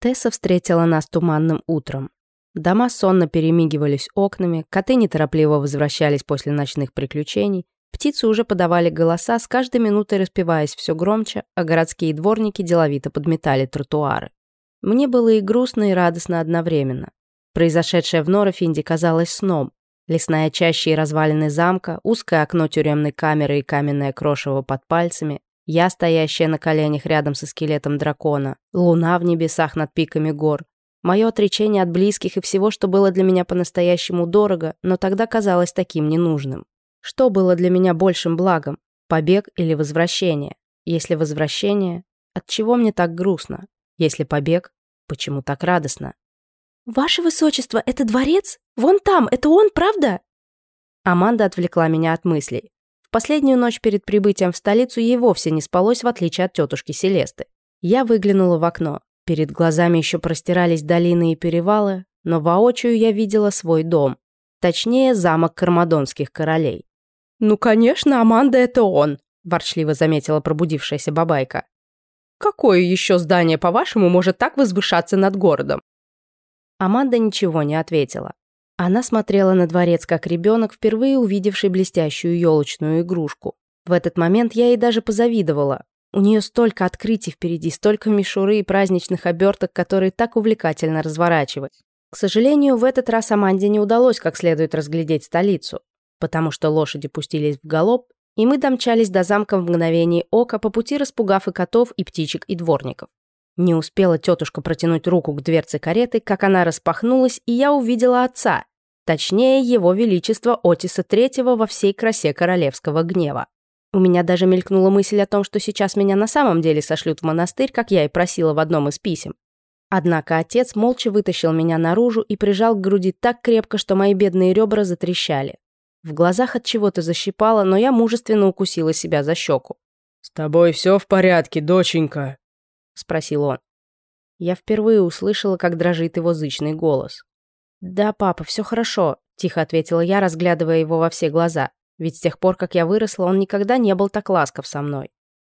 Тесса встретила нас туманным утром. Дома сонно перемигивались окнами, коты неторопливо возвращались после ночных приключений, птицы уже подавали голоса, с каждой минутой распеваясь все громче, а городские дворники деловито подметали тротуары. Мне было и грустно, и радостно одновременно. Произошедшее в Норофинде казалось сном. Лесная чаща и развалины замка, узкое окно тюремной камеры и каменное крошево под пальцами, я, стоящая на коленях рядом со скелетом дракона, луна в небесах над пиками гор, Мое отречение от близких и всего, что было для меня по-настоящему дорого, но тогда казалось таким ненужным. Что было для меня большим благом? Побег или возвращение? Если возвращение, от чего мне так грустно? Если побег, почему так радостно? «Ваше высочество, это дворец? Вон там, это он, правда?» Аманда отвлекла меня от мыслей. Последнюю ночь перед прибытием в столицу ей вовсе не спалось, в отличие от тетушки Селесты. Я выглянула в окно. Перед глазами еще простирались долины и перевалы, но воочию я видела свой дом. Точнее, замок Кармадонских королей. «Ну, конечно, Аманда — это он», — ворчливо заметила пробудившаяся бабайка. «Какое еще здание, по-вашему, может так возвышаться над городом?» Аманда ничего не ответила. Она смотрела на дворец как ребенок, впервые увидевший блестящую елочную игрушку. В этот момент я ей даже позавидовала. У нее столько открытий впереди, столько мишуры и праздничных оберток, которые так увлекательно разворачивать. К сожалению, в этот раз Аманде не удалось как следует разглядеть столицу, потому что лошади пустились в галоп, и мы домчались до замка в мгновение ока, по пути распугав и котов, и птичек, и дворников. Не успела тетушка протянуть руку к дверце кареты, как она распахнулась, и я увидела отца, точнее, его величество Отиса Третьего во всей красе королевского гнева. У меня даже мелькнула мысль о том, что сейчас меня на самом деле сошлют в монастырь, как я и просила в одном из писем. Однако отец молча вытащил меня наружу и прижал к груди так крепко, что мои бедные ребра затрещали. В глазах от чего-то защипало, но я мужественно укусила себя за щеку. «С тобой все в порядке, доченька?» — спросил он. Я впервые услышала, как дрожит его зычный голос. «Да, папа, все хорошо», — тихо ответила я, разглядывая его во все глаза ведь с тех пор, как я выросла, он никогда не был так ласков со мной.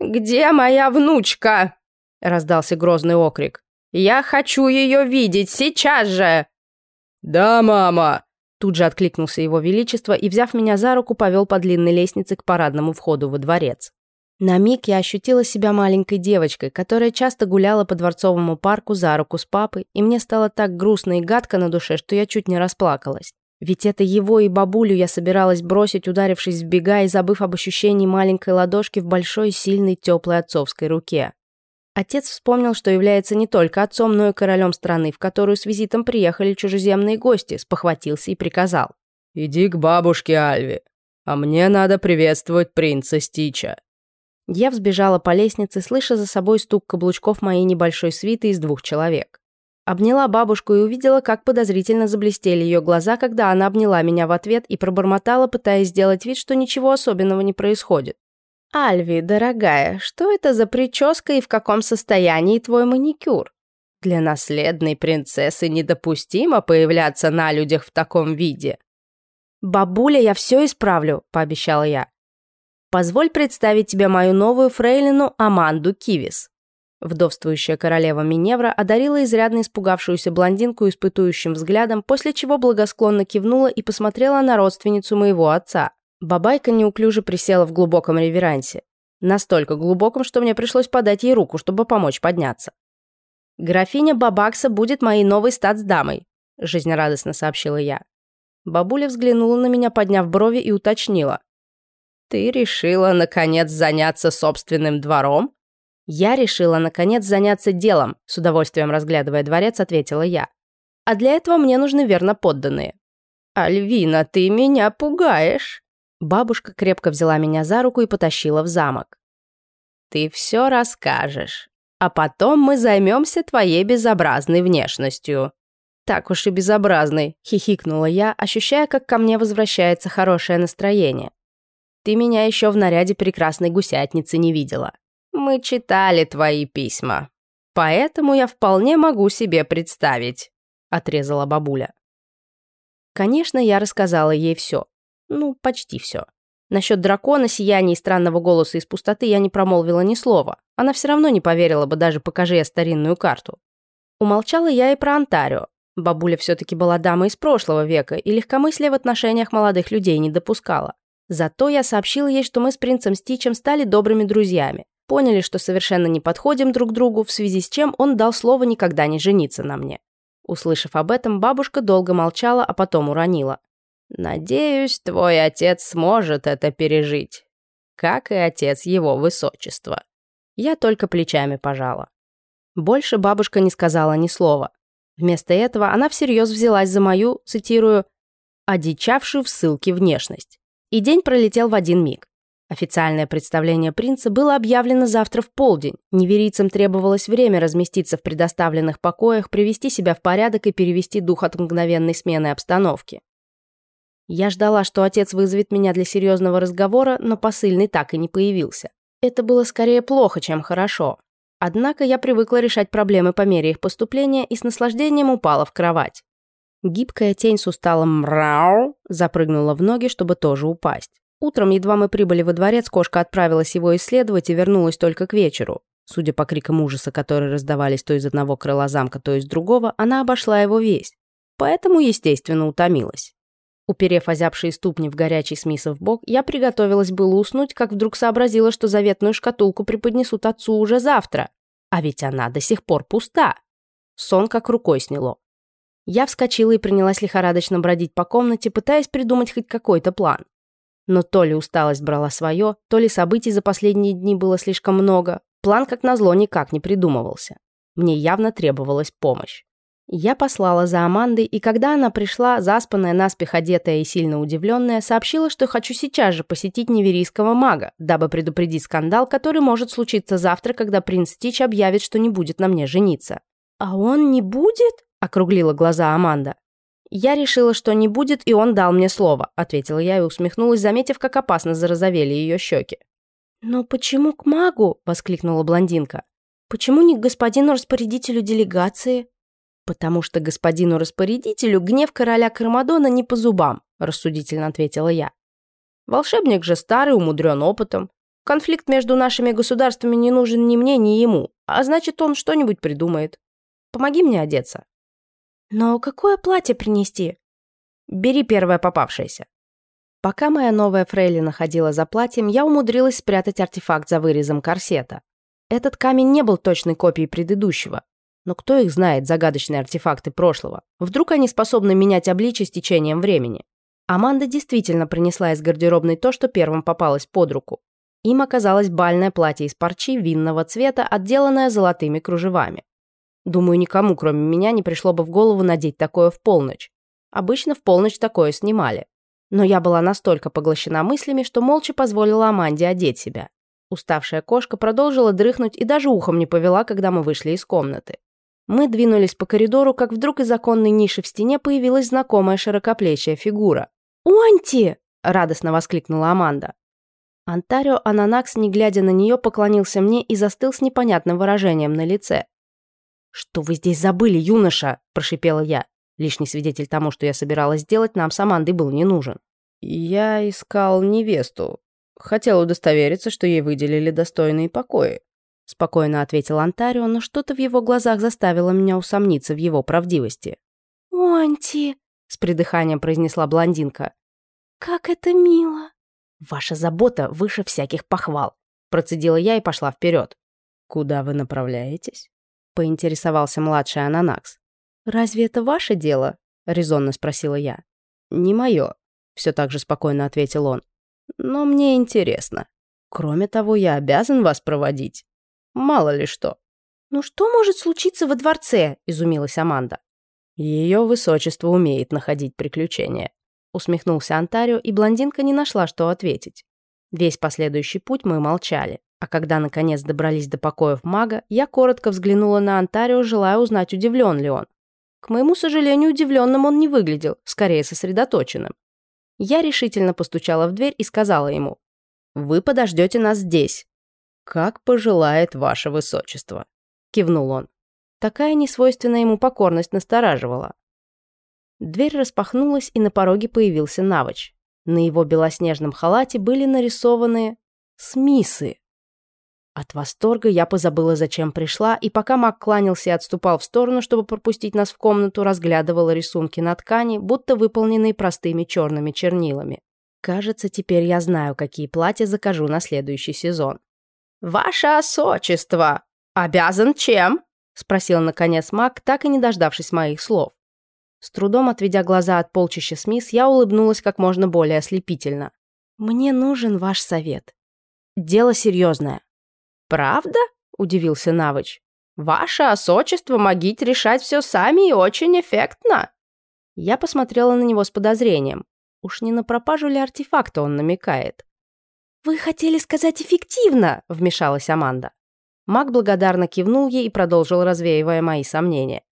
«Где моя внучка?» — раздался грозный окрик. «Я хочу ее видеть сейчас же!» «Да, мама!» Тут же откликнулся его величество и, взяв меня за руку, повел по длинной лестнице к парадному входу во дворец. На миг я ощутила себя маленькой девочкой, которая часто гуляла по дворцовому парку за руку с папой, и мне стало так грустно и гадко на душе, что я чуть не расплакалась. Ведь это его и бабулю я собиралась бросить, ударившись в бега и забыв об ощущении маленькой ладошки в большой, сильной, теплой отцовской руке. Отец вспомнил, что является не только отцом, но и королем страны, в которую с визитом приехали чужеземные гости, спохватился и приказал. «Иди к бабушке Альве, а мне надо приветствовать принца Стича». Я взбежала по лестнице, слыша за собой стук каблучков моей небольшой свиты из двух человек. Обняла бабушку и увидела, как подозрительно заблестели ее глаза, когда она обняла меня в ответ и пробормотала, пытаясь сделать вид, что ничего особенного не происходит. «Альви, дорогая, что это за прическа и в каком состоянии твой маникюр? Для наследной принцессы недопустимо появляться на людях в таком виде». «Бабуля, я все исправлю», — пообещала я. «Позволь представить тебе мою новую фрейлину Аманду Кивис». Вдовствующая королева Миневра одарила изрядно испугавшуюся блондинку испытующим взглядом, после чего благосклонно кивнула и посмотрела на родственницу моего отца. Бабайка неуклюже присела в глубоком реверансе. Настолько глубоком, что мне пришлось подать ей руку, чтобы помочь подняться. «Графиня Бабакса будет моей новой статсдамой», – жизнерадостно сообщила я. Бабуля взглянула на меня, подняв брови, и уточнила. «Ты решила, наконец, заняться собственным двором?» Я решила, наконец, заняться делом, с удовольствием разглядывая дворец, ответила я. А для этого мне нужны верно подданные. «Альвина, ты меня пугаешь!» Бабушка крепко взяла меня за руку и потащила в замок. «Ты все расскажешь, а потом мы займемся твоей безобразной внешностью». «Так уж и безобразный», — хихикнула я, ощущая, как ко мне возвращается хорошее настроение. «Ты меня еще в наряде прекрасной гусятницы не видела». Мы читали твои письма, поэтому я вполне могу себе представить», — отрезала бабуля. Конечно, я рассказала ей все. Ну, почти все. Насчет дракона, сияния и странного голоса из пустоты я не промолвила ни слова. Она все равно не поверила бы, даже покажи я старинную карту. Умолчала я и про Онтарио. Бабуля все-таки была дамой из прошлого века и легкомыслия в отношениях молодых людей не допускала. Зато я сообщила ей, что мы с принцем Стичем стали добрыми друзьями. Поняли, что совершенно не подходим друг другу, в связи с чем он дал слово никогда не жениться на мне. Услышав об этом, бабушка долго молчала, а потом уронила. «Надеюсь, твой отец сможет это пережить, как и отец его высочества». Я только плечами пожала. Больше бабушка не сказала ни слова. Вместо этого она всерьез взялась за мою, цитирую, «одичавшую в ссылке внешность». И день пролетел в один миг. Официальное представление принца было объявлено завтра в полдень. Неверийцам требовалось время разместиться в предоставленных покоях, привести себя в порядок и перевести дух от мгновенной смены обстановки. Я ждала, что отец вызовет меня для серьезного разговора, но посыльный так и не появился. Это было скорее плохо, чем хорошо. Однако я привыкла решать проблемы по мере их поступления и с наслаждением упала в кровать. Гибкая тень с усталым «мрау» запрыгнула в ноги, чтобы тоже упасть. Утром, едва мы прибыли во дворец, кошка отправилась его исследовать и вернулась только к вечеру. Судя по крикам ужаса, которые раздавались то из одного крыла замка, то из другого, она обошла его весь. Поэтому, естественно, утомилась. Уперев озябшие ступни в горячий смисов бок, я приготовилась было уснуть, как вдруг сообразила, что заветную шкатулку преподнесут отцу уже завтра. А ведь она до сих пор пуста. Сон как рукой сняло. Я вскочила и принялась лихорадочно бродить по комнате, пытаясь придумать хоть какой-то план. Но то ли усталость брала свое, то ли событий за последние дни было слишком много. План, как назло, никак не придумывался. Мне явно требовалась помощь. Я послала за Амандой, и когда она пришла, заспанная, наспех одетая и сильно удивленная, сообщила, что хочу сейчас же посетить неверийского мага, дабы предупредить скандал, который может случиться завтра, когда принц Стич объявит, что не будет на мне жениться. «А он не будет?» Округлила глаза Аманда. «Я решила, что не будет, и он дал мне слово», ответила я и усмехнулась, заметив, как опасно зарозовели ее щеки. «Но почему к магу?» — воскликнула блондинка. «Почему не к господину-распорядителю делегации?» «Потому что господину-распорядителю гнев короля Кармадона не по зубам», — рассудительно ответила я. «Волшебник же старый, умудрен опытом. Конфликт между нашими государствами не нужен ни мне, ни ему, а значит, он что-нибудь придумает. Помоги мне одеться». «Но какое платье принести?» «Бери первое попавшееся». Пока моя новая фрейлина ходила за платьем, я умудрилась спрятать артефакт за вырезом корсета. Этот камень не был точной копией предыдущего. Но кто их знает, загадочные артефакты прошлого? Вдруг они способны менять обличие с течением времени? Аманда действительно принесла из гардеробной то, что первым попалось под руку. Им оказалось бальное платье из парчи винного цвета, отделанное золотыми кружевами. Думаю, никому, кроме меня, не пришло бы в голову надеть такое в полночь. Обычно в полночь такое снимали. Но я была настолько поглощена мыслями, что молча позволила Аманде одеть себя. Уставшая кошка продолжила дрыхнуть и даже ухом не повела, когда мы вышли из комнаты. Мы двинулись по коридору, как вдруг из оконной ниши в стене появилась знакомая широкоплечья фигура. «Уанти!» — радостно воскликнула Аманда. Антарио Ананакс, не глядя на нее, поклонился мне и застыл с непонятным выражением на лице. «Что вы здесь забыли, юноша?» – прошипела я. Лишний свидетель тому, что я собиралась сделать, нам с Амандой был не нужен. «Я искал невесту. Хотел удостовериться, что ей выделили достойные покои», – спокойно ответил Антарио, но что-то в его глазах заставило меня усомниться в его правдивости. «Онти», – с придыханием произнесла блондинка. «Как это мило!» «Ваша забота выше всяких похвал», – процедила я и пошла вперед. «Куда вы направляетесь?» — поинтересовался младший Ананакс. «Разве это ваше дело?» — резонно спросила я. «Не мое», — все так же спокойно ответил он. «Но мне интересно. Кроме того, я обязан вас проводить. Мало ли что». «Ну что может случиться во дворце?» — изумилась Аманда. «Ее высочество умеет находить приключения», — усмехнулся Антарио, и блондинка не нашла, что ответить. Весь последующий путь мы молчали. А когда наконец добрались до покоев мага, я коротко взглянула на Антарио, желая узнать, удивлен ли он. К моему сожалению, удивленным он не выглядел, скорее сосредоточенным. Я решительно постучала в дверь и сказала ему, «Вы подождете нас здесь». «Как пожелает ваше высочество», — кивнул он. Такая несвойственная ему покорность настораживала. Дверь распахнулась, и на пороге появился Навыч. На его белоснежном халате были нарисованы смисы. От восторга я позабыла, зачем пришла, и пока Мак кланялся и отступал в сторону, чтобы пропустить нас в комнату, разглядывала рисунки на ткани, будто выполненные простыми черными чернилами. Кажется, теперь я знаю, какие платья закажу на следующий сезон. «Ваше осочество! Обязан чем?» — спросил наконец Мак, так и не дождавшись моих слов. С трудом отведя глаза от полчища Смис, я улыбнулась как можно более ослепительно. «Мне нужен ваш совет. Дело серьезное. «Правда?» – удивился Навыч. «Ваше осочество могите решать все сами и очень эффектно». Я посмотрела на него с подозрением. Уж не на пропажу ли артефакта он намекает? «Вы хотели сказать эффективно?» – вмешалась Аманда. Маг благодарно кивнул ей и продолжил, развеивая мои сомнения.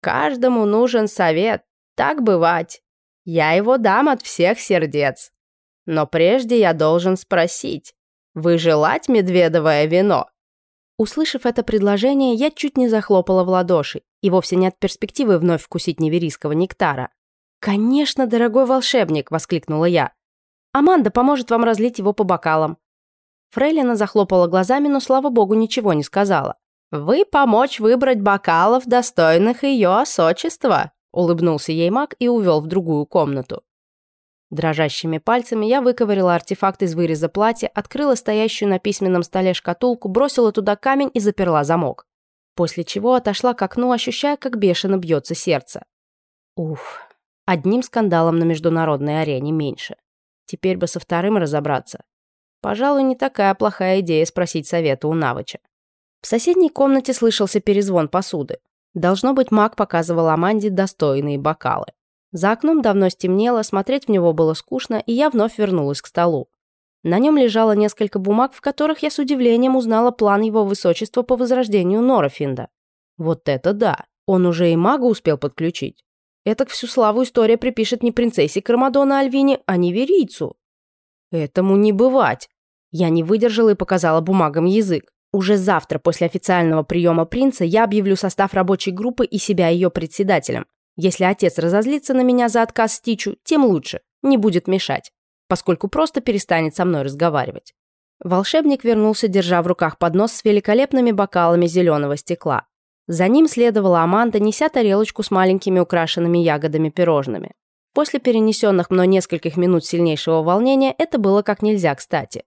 «Каждому нужен совет. Так бывать. Я его дам от всех сердец. Но прежде я должен спросить, вы желать медведовое вино?» Услышав это предложение, я чуть не захлопала в ладоши, и вовсе не от перспективы вновь вкусить неверийского нектара. «Конечно, дорогой волшебник!» – воскликнула я. «Аманда поможет вам разлить его по бокалам». Фрейлина захлопала глазами, но, слава богу, ничего не сказала. «Вы помочь выбрать бокалов, достойных ее осочества», – улыбнулся ей маг и увел в другую комнату. Дрожащими пальцами я выковырила артефакт из выреза платья, открыла стоящую на письменном столе шкатулку, бросила туда камень и заперла замок. После чего отошла к окну, ощущая, как бешено бьется сердце. Уф, одним скандалом на международной арене меньше. Теперь бы со вторым разобраться. Пожалуй, не такая плохая идея спросить совета у Навыча. В соседней комнате слышался перезвон посуды. Должно быть, маг показывал Аманде достойные бокалы. За окном давно стемнело, смотреть в него было скучно, и я вновь вернулась к столу. На нем лежало несколько бумаг, в которых я с удивлением узнала план его высочества по возрождению Норофинда. Вот это да! Он уже и мага успел подключить. Этак всю славу история припишет не принцессе Кармадона Альвине, а неверийцу. Этому не бывать. Я не выдержала и показала бумагам язык. Уже завтра, после официального приема принца, я объявлю состав рабочей группы и себя ее председателем. Если отец разозлится на меня за отказ Стичу, тем лучше, не будет мешать, поскольку просто перестанет со мной разговаривать. Волшебник вернулся, держа в руках поднос с великолепными бокалами зеленого стекла. За ним следовала Аманда, неся тарелочку с маленькими украшенными ягодами пирожными. После перенесенных мной нескольких минут сильнейшего волнения это было как нельзя кстати.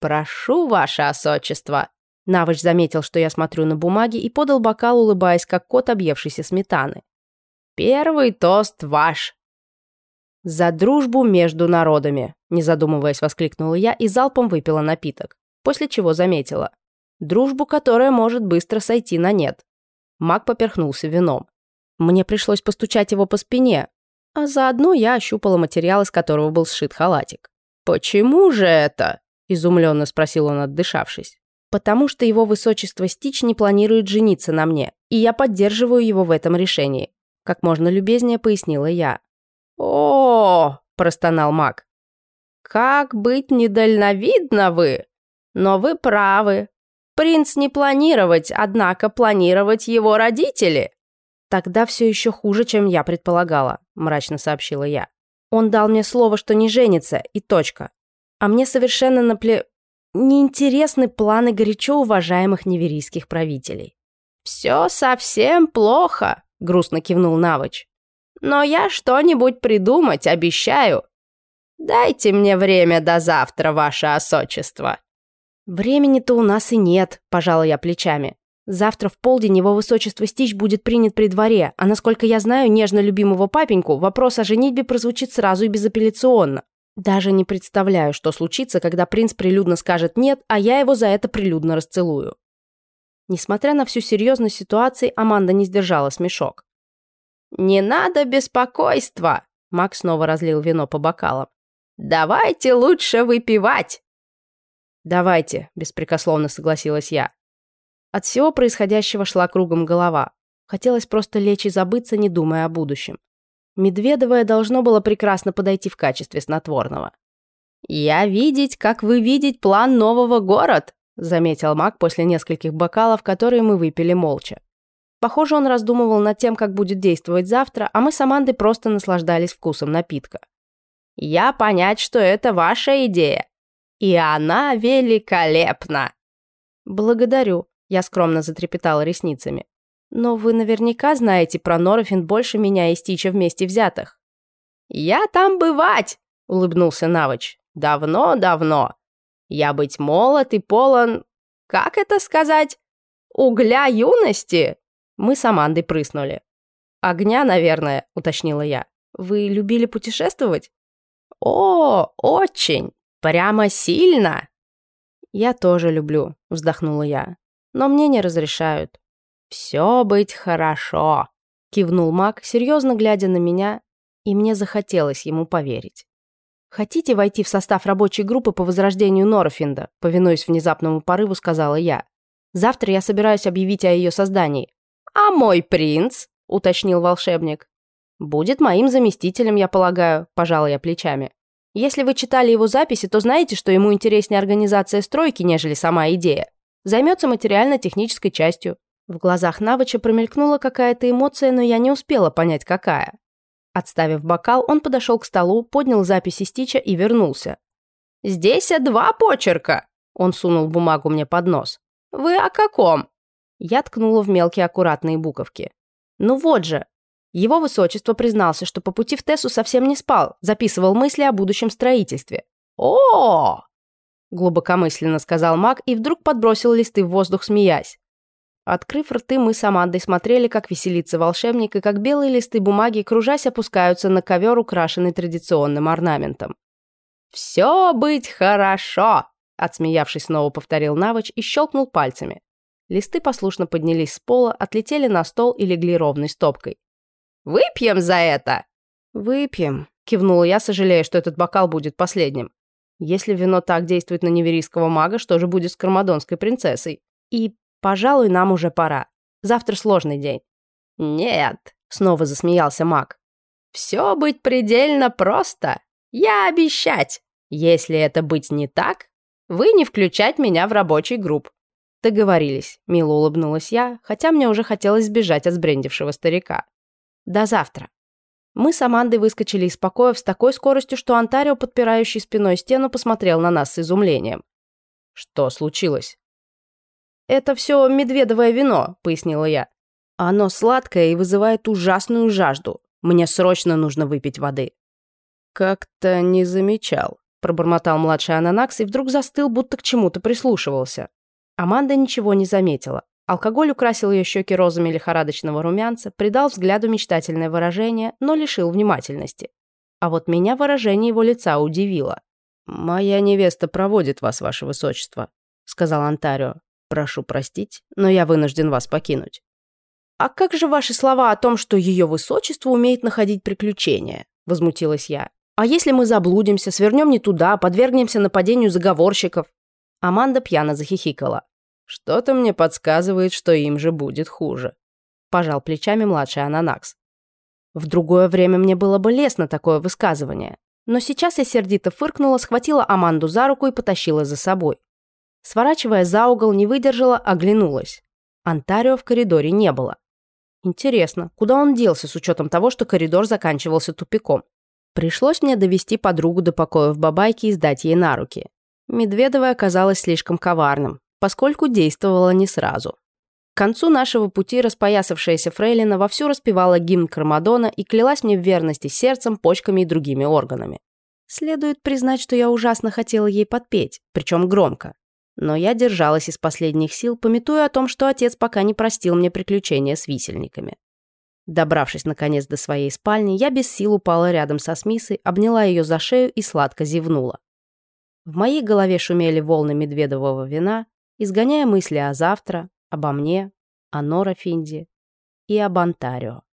«Прошу, ваше осочество!» Навыч заметил, что я смотрю на бумаги и подал бокал, улыбаясь, как кот, объевшийся сметаны. Первый тост ваш!» «За дружбу между народами!» Не задумываясь, воскликнула я и залпом выпила напиток, после чего заметила. «Дружбу, которая может быстро сойти на нет». Маг поперхнулся вином. Мне пришлось постучать его по спине, а заодно я ощупала материал, из которого был сшит халатик. «Почему же это?» – изумленно спросил он, отдышавшись. «Потому что его высочество Стич не планирует жениться на мне, и я поддерживаю его в этом решении. Как можно любезнее пояснила я. «О, — простонал маг. «Как быть недальновидно вы! Но вы правы. Принц не планировать, однако планировать его родители». «Тогда все еще хуже, чем я предполагала», — мрачно сообщила я. «Он дал мне слово, что не женится, и точка. А мне совершенно напле... неинтересны планы горячо уважаемых неверийских правителей». «Все совсем плохо», — грустно кивнул Навыч. «Но я что-нибудь придумать обещаю. Дайте мне время до завтра, ваше осочество». «Времени-то у нас и нет», — пожала я плечами. «Завтра в полдень его высочество Стич будет принят при дворе, а насколько я знаю нежно любимого папеньку, вопрос о женитьбе прозвучит сразу и безапелляционно. Даже не представляю, что случится, когда принц прилюдно скажет «нет», а я его за это прилюдно расцелую». Несмотря на всю серьезность ситуации, Аманда не сдержала смешок. «Не надо беспокойства!» Макс снова разлил вино по бокалам. «Давайте лучше выпивать!» «Давайте», — беспрекословно согласилась я. От всего происходящего шла кругом голова. Хотелось просто лечь и забыться, не думая о будущем. Медведовое должно было прекрасно подойти в качестве снотворного. «Я видеть, как вы видеть план нового город», заметил маг после нескольких бокалов, которые мы выпили молча. Похоже, он раздумывал над тем, как будет действовать завтра, а мы с Амандой просто наслаждались вкусом напитка. «Я понять, что это ваша идея. И она великолепна!» «Благодарю», — я скромно затрепетала ресницами. «Но вы наверняка знаете про Норофин больше меня и Стича вместе взятых». «Я там бывать!» — улыбнулся Навыч. «Давно-давно. Я быть молод и полон... Как это сказать? Угля юности?» Мы с Амандой прыснули. «Огня, наверное», — уточнила я. «Вы любили путешествовать?» «О, очень! Прямо сильно!» «Я тоже люблю», — вздохнула я. «Но мне не разрешают». «Все быть хорошо», — кивнул маг, серьезно глядя на меня, и мне захотелось ему поверить. «Хотите войти в состав рабочей группы по возрождению Норфинда?» повинуясь внезапному порыву, сказала я. «Завтра я собираюсь объявить о ее создании». «А мой принц?» — уточнил волшебник. «Будет моим заместителем, я полагаю», – пожала я плечами. «Если вы читали его записи, то знаете, что ему интереснее организация стройки, нежели сама идея. Займется материально-технической частью». В глазах Навыча промелькнула какая-то эмоция, но я не успела понять, какая. Отставив бокал, он подошел к столу, поднял записи Стича и вернулся. «Здесь два почерка!» Он сунул бумагу мне под нос. «Вы о каком?» Я ткнула в мелкие аккуратные буковки. «Ну вот же, его высочество признался, что по пути в Тессу совсем не спал, записывал мысли о будущем строительстве. о глубокомысленно сказал маг и вдруг подбросил листы в воздух, смеясь. Открыв рты, мы с Амандой смотрели, как веселится волшебник и как белые листы бумаги, кружась, опускаются на ковер, украшенный традиционным орнаментом. «Все быть хорошо!» Отсмеявшись, снова повторил Навыч и щелкнул пальцами. Листы послушно поднялись с пола, отлетели на стол и легли ровной стопкой. Выпьем за это!» «Выпьем», — кивнула я, сожалея, что этот бокал будет последним. Если вино так действует на неверийского мага, что же будет с кармадонской принцессой? И, пожалуй, нам уже пора. Завтра сложный день. «Нет», — снова засмеялся маг. «Все быть предельно просто. Я обещать. Если это быть не так, вы не включать меня в рабочий групп». «Договорились», — мило улыбнулась я, хотя мне уже хотелось сбежать от сбрендившего старика. До завтра. Мы с Амандой выскочили из покоев с такой скоростью, что Антарио, подпирающий спиной стену, посмотрел на нас с изумлением. «Что случилось?» «Это все медведовое вино», — пояснила я. «Оно сладкое и вызывает ужасную жажду. Мне срочно нужно выпить воды». «Как-то не замечал», — пробормотал младший Ананакс и вдруг застыл, будто к чему-то прислушивался. Аманда ничего не заметила. Алкоголь украсил ее щеки розами лихорадочного румянца, придал взгляду мечтательное выражение, но лишил внимательности. А вот меня выражение его лица удивило. «Моя невеста проводит вас, ваше высочество», — сказал Антарио. «Прошу простить, но я вынужден вас покинуть». «А как же ваши слова о том, что ее высочество умеет находить приключения?» — возмутилась я. «А если мы заблудимся, свернем не туда, подвергнемся нападению заговорщиков?» Аманда пьяно захихикала. Что-то мне подсказывает, что им же будет хуже. Пожал плечами младший Ананакс. В другое время мне было бы лестно такое высказывание. Но сейчас я сердито фыркнула, схватила Аманду за руку и потащила за собой. Сворачивая за угол, не выдержала, оглянулась. Антарио в коридоре не было. Интересно, куда он делся с учетом того, что коридор заканчивался тупиком? Пришлось мне довести подругу до покоев бабайки и сдать ей на руки. Медведовая оказалась слишком коварным поскольку действовала не сразу. К концу нашего пути распоясавшаяся фрейлина вовсю распевала гимн Кармадона и клялась мне в верности сердцем, почками и другими органами. Следует признать, что я ужасно хотела ей подпеть, причем громко. Но я держалась из последних сил, пометуя о том, что отец пока не простил мне приключения с висельниками. Добравшись наконец до своей спальни, я без сил упала рядом со Смисой, обняла ее за шею и сладко зевнула. В моей голове шумели волны медведового вина, изгоняя мысли о завтра, обо мне, о Нора Финди и об Антарио.